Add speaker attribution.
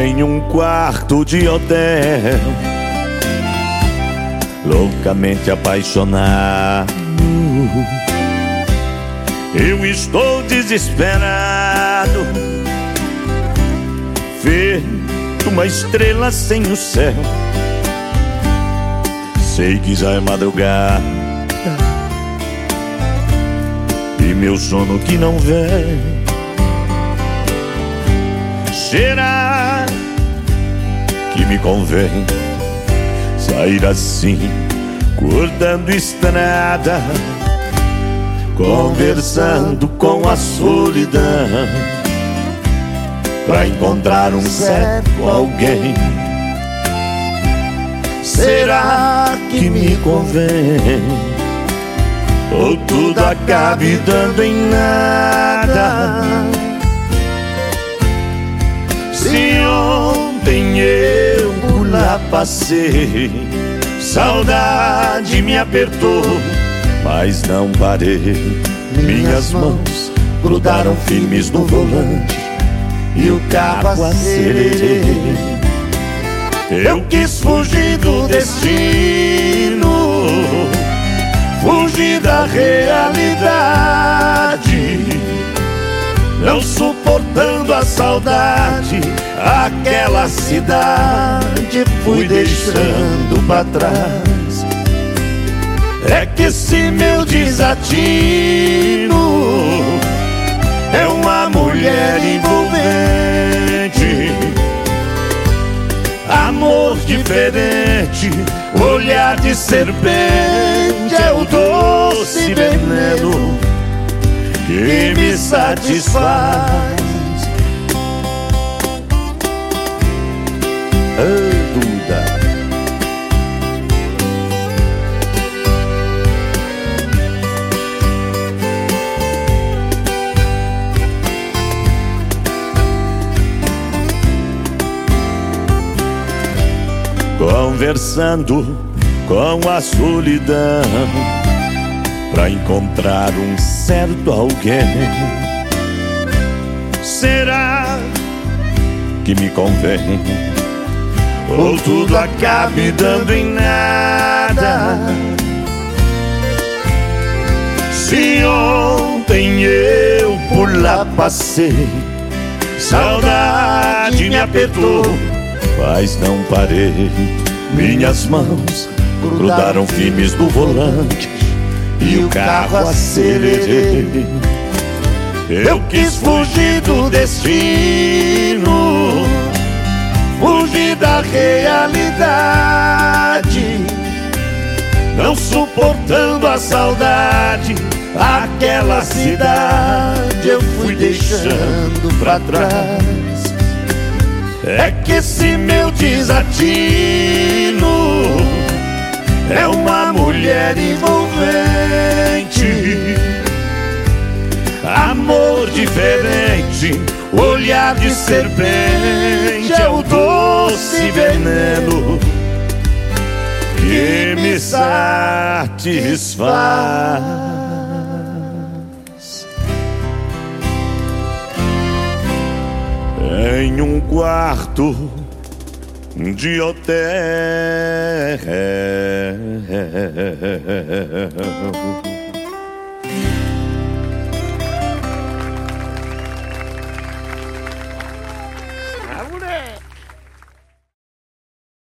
Speaker 1: em um quarto de hotel, loucamente apaixonado. Eu estou desesperado, feito uma estrela sem o céu. Sei que já é madrugada e meu sono que não vem. Será me convém sair assim, cortando estrada, conversando com a solidão, pra encontrar um certo alguém? Será que me convém? Ou tudo acabe dando em nada? Se ontem eu passei, saudade me apertou, mas não parei. Minhas mãos grudaram firmes no volante e o carro acelerei. Eu quis fugir do destino, fugir da realidade, não suportando a saudade, aquela cidade fui deixando para trás. É que esse meu desatino é uma mulher envolvente amor diferente, olhar de serpente é o doce veneno que me satisfaz. Oh, Duda. Conversando com a solidão Pra encontrar um certo alguém Será que me convém? Ou tudo acabe dando em nada Se ontem eu por lá passei Saudade me apertou mas não parei. Minhas mãos grudaram firmes no volante e o carro acelerei. Eu quis fugir do destino, fugir da realidade, não suportando a saudade. Aquela cidade eu fui deixando pra trás. É que esse meu desatino é uma mulher envolvente, amor diferente, olhar de serpente é o doce veneno que me satisfaz. em um quarto de hotel.